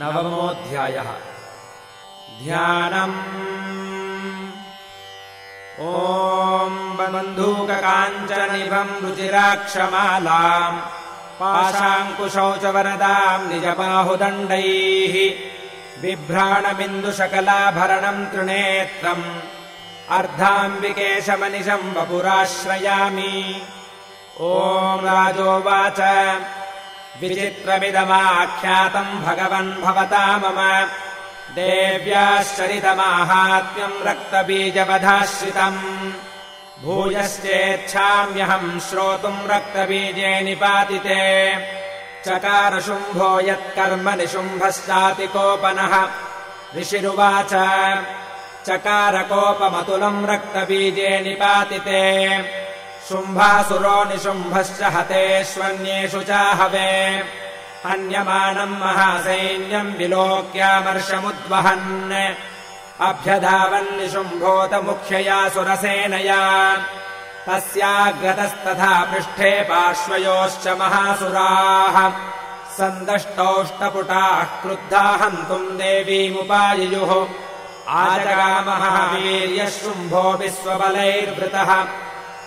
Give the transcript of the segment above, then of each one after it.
नवमोऽध्यायः। ध्यानम्। ॐ बन्धूककाञ्चनिभम् रुचिराक्षमालाम् पाशाङ्कुशौचवरदाम् निजबाहुदण्डैः बिभ्राणबिन्दुशकलाभरणम् त्रिनेत्रम् अर्धाम्बिकेशमनिशम् वपुराश्रयामि। ॐ राजोवाच विचित्रमिदमाख्यातम् भगवन् भवता मम। देव्याश्चरितमाहात्म्यम् रक्तबीजवधाश्रितम्। भूयश्चेच्छाम्यहम् श्रोतुम् रक्तबीजे निपातिते। चकारशुम्भो यत्कर्म निशुम्भश्चातिकोपनः ऋषिरुवाच चकारकोपमतुलम् रक्तबीजे निपातिते शुम्भासुरो निशुम्भश्च हतेष्वन्येषु चाहवे अन्यमानम् महासैन्यम् विलोक्यामर्षमुद्वहन्। अभ्यधावन्निशुम्भोत मुख्यया सुरसेनया तस्याग्रतस्तथा पृष्ठे पार्श्वयोश्च महासुराः। सन्दष्टौष्टपुटाः क्रुद्धा हन्तुम् देवीमुपाययुः। आजगामहावीर्यः शुम्भो विश्वबलैर्वृतः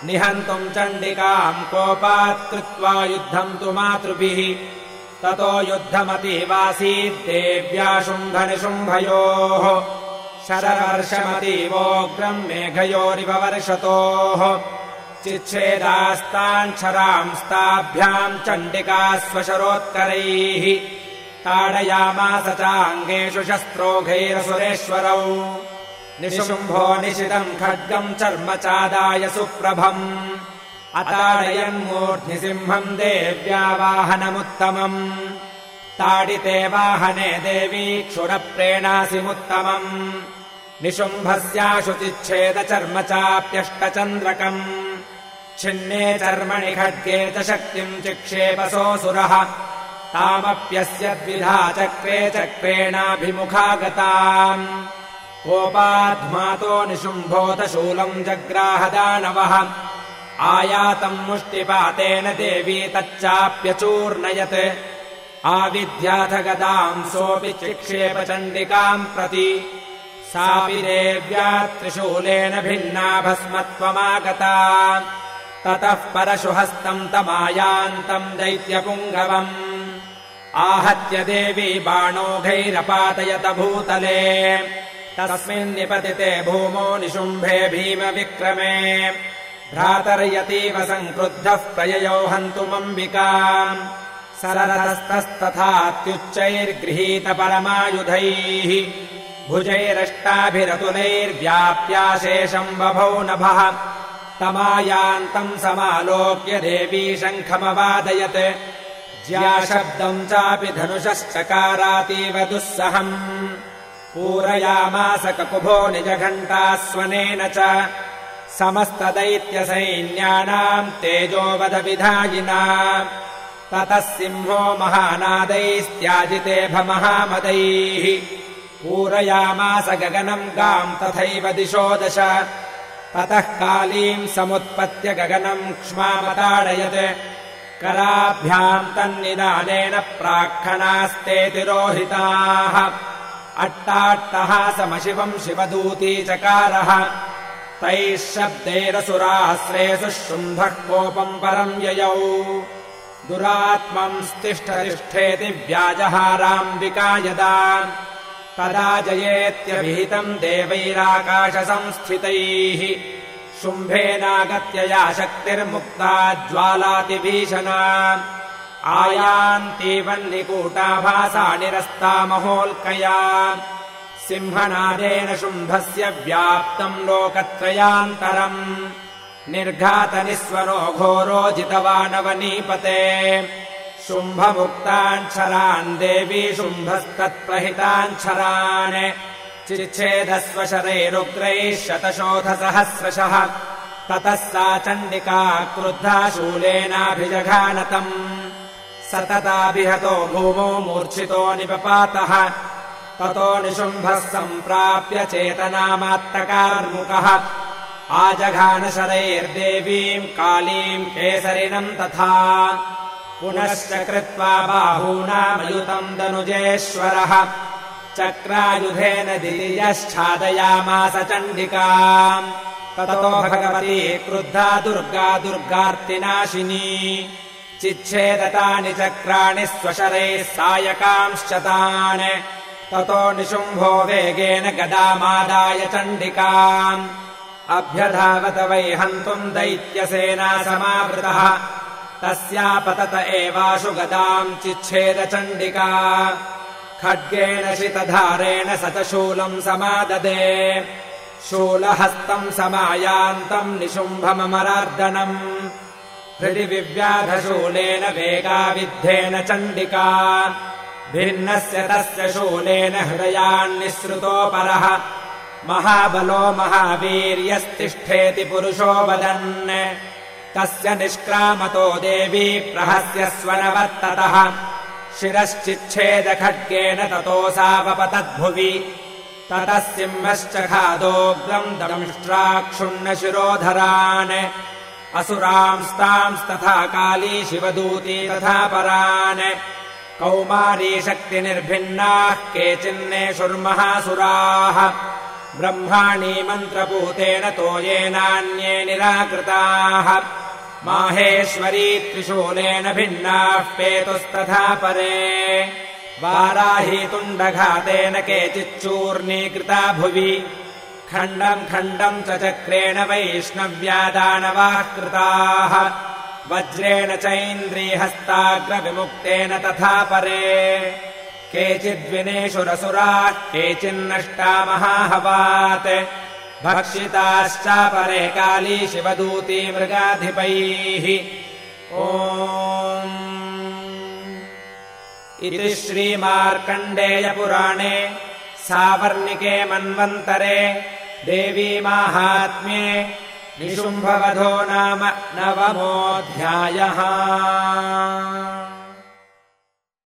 निहन्तुम् चण्डिकाम् कोपात् कृत्वा युद्धम् तु मातृभिः। ततो युद्धमतीवासीद्देव्या शुम्भनिशुम्भयोः शरवर्षमतीवोग्रम् मेघयोरिव वर्षतोः। चिच्छेदास्ताञ्छरांस्ताभ्याम् चण्डिका स्वशरोत्करैः। ताडयामास चाङ्गेषु शस्त्रोघैरसुरेश्वरौ निशुम्भो निशितम् खड्गम् चर्म चादाय सुप्रभम्। अताडयन्मूर्ध्नि सिंहम् देव्या वाहनमुत्तमम् ताडिते वाहने देवी क्षुरप्रेणासिमुत्तमम्। निशुम्भस्याशुचिच्छेद चर्म चाप्यष्टचन्द्रकम्। छिन्ने चर्मणि खड्गे च शक्तिम् चिक्षेपसोऽसुरः तामप्यस्य द्विधा चक्रे चक्रेणाभिमुखा गताम् कोपाध्मातो निशुम्भोतशूलम् जग्राहदानवः। आयातम् मुष्टिपातेन देवी तच्चाप्यचूर्णयत्। आविद्याथ गदाम् सोऽपि चिक्षेपचण्डिकाम् प्रति। सापि देव्या त्रिशूलेन भिन्ना भस्मत्वमागता। ततः परशुहस्तम् तमायान्तम् दैत्यपुङ्गवम्। आहत्य देवी बाणोघैरपातयत भूतले तस्मिन्निपतिते भूमो निशुम्भे भीमविक्रमे। भ्रातर्यतीव सङ्क्रुद्धः प्रययौ हन्तुमम्बिकाम् सररतस्तस्तथात्युच्चैर्गृहीत परमायुधैः। भुजैरष्टाभिरतुलैर्व्याप्याशेषम् बभौ नभः। तमायान्तम् समालोक्य देवी शङ्खमवादयत्। ज्याशब्दम् चापि धनुषश्चकारातीव दुःसहम् पूरयामास ककुभो निजघण्टास्वनेन च समस्तदैत्यसैन्यानाम् तेजोवदविधायिना। ततः सिंहो महानादैस्त्याजिते भमहामदैः। पूरयामास गगनम् गाम् तथैव दिशो दश। ततः कालीम् समुत्पत्य गगनम् क्ष्मामताडयत्। कराभ्याम् तन्निदानेन प्राक्खणास्ते तिरोहिताः अट्टाट्टहासमशिवम् शिवदूती चकारः। तैः शब्दैरसुराश्रेषु शुम्भः कोपम् परम् ययौ। दुरात्मंस्तिष्ठतिष्ठेति व्याजहाराम्बिका यदा। तदा जयेत्यभिहितम् देवैराकाशसंस्थितैः। शुम्भेनागत्य या शक्तिर्मुक्ता ज्वालातिभीषणा आयान्तीवन्निकूटाभासा निरस्ता महोल्कया। सिंहनादेन शुम्भस्य व्याप्तम् लोकत्रयान्तरम्। निर्घातनिस्वनो घोरो जितवानवनीपते शुम्भमुक्ताञ्छरान् देवी शुम्भस्तत्प्रहिताञ्छरान् चिच्छेदस्वशरैरुग्रैः शतशोधसहस्रशः। ततः सा चण्डिका क्रुद्धा शूलेनाभिजघानतम् सतताभिहतो भूमो मूर्च्छितो निपपातः। ततो निशुम्भः सम्प्राप्य चेतनामात्तकार्मुकः। आजघानशरैर्देवीम् कालीम् केसरिणम् तथा। पुनश्च कृत्वा बाहूनामयुतम् दनुजेश्वरः। चक्रायुधेन दियश्चादयामास चण्डिका ततो भगवती क्रुद्धा दुर्गा दुर्गार्तिनाशिनी चिच्छेदतानि चक्राणि स्वशरैः सायकांश्च तान्। ततो निशुम्भो वेगेन गदामादाय चण्डिकाम्। अभ्यधावत वै हन्तुम् दैत्यसेना समावृतः। तस्यापतत एवाशु गदाम् चिच्छेद चण्डिका। खड्गेन शितधारेण स च शूलम् समाददे। शूलहस्तम् समायान्तम् निशुम्भममरार्दनम् हृदि विव्याधशूलेन वेगाविद्धेन चण्डिका। भिन्नस्य तस्य शूलेन हृदयान्निःसृतोपरः महाबलो महावीर्यस्तिष्ठेति पुरुषो वदन्। तस्य निष्क्रामतो देवी प्रहस्य स्वनवर्ततः। शिरश्चिच्छेदखड्गेन ततोऽसावपतद्भुवि ततः सिंहश्च खादोग्रम् दंष्ट्राक्षुण्णशिरोधरान् असुरांस्तांस्तथा काली शिवदूती तथा परान्। कौमारी शक्तिनिर्भिन्नाः केचिन्नेषुर्महासुराः ब्रह्माणी मन्त्रपूतेन तोयेनान्ये निराकृताः। माहेश्वरी त्रिशूलेन भिन्नाः पेतुस्तथा परे। वाराही तुण्डघातेन केचिच्चूर्णीकृता भुवि खण्डम् खण्डम् च चक्रेण वैष्णव्यादानवाः कृताः वज्रेण चैन्द्रियहस्ताग्रविमुक्तेन तथा परे। केचिद्विनेषुरसुराः केचिन्नष्टा महाहवात्। भक्षिताश्चापरे काली शिवदूती मृगाधिपैः। ओ इति श्रीमार्कण्डेयपुराणे सावर्णिके मन्वन्तरे देवीमाहात्म्ये निशुम्भवधो नाम नवमोऽध्यायः